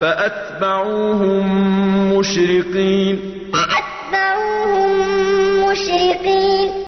فأتبعوهم مشرقين. فأتبعوهم مشرقين.